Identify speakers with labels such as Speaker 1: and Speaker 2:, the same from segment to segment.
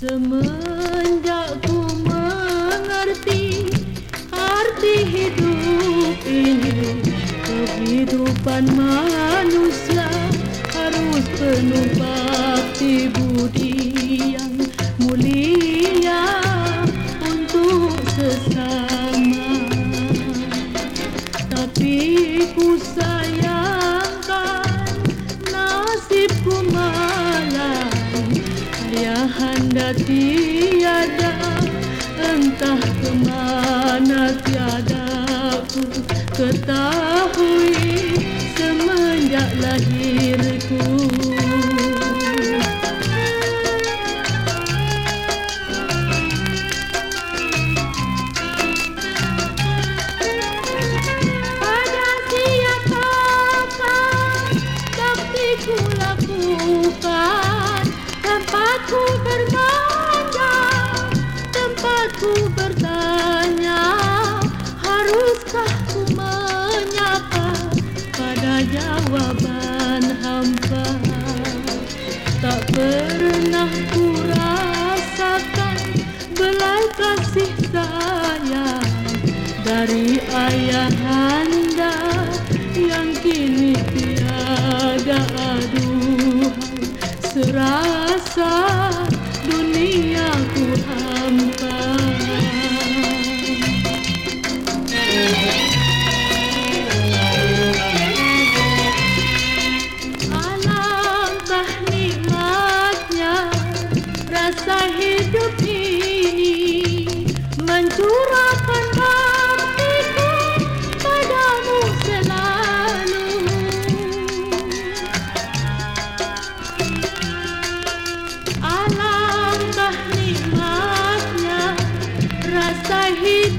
Speaker 1: Semenjak ku mengerti arti hidup ini. Kehidupan manusia harus penuh bakti budi. sudah tiada entah kemana tiada ku ketahui semenjak lahirku. dari ayahanda yang kini tiada aduhan. Serasa duniaku hampa. Alangkah nikmatnya rasa hidup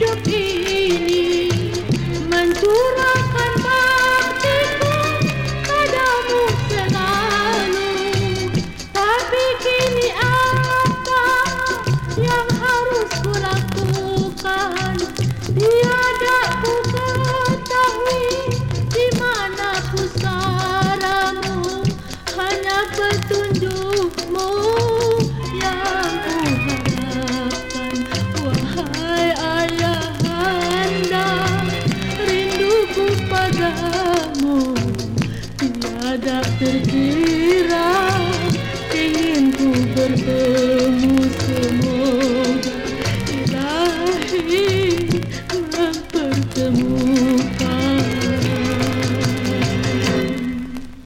Speaker 1: do.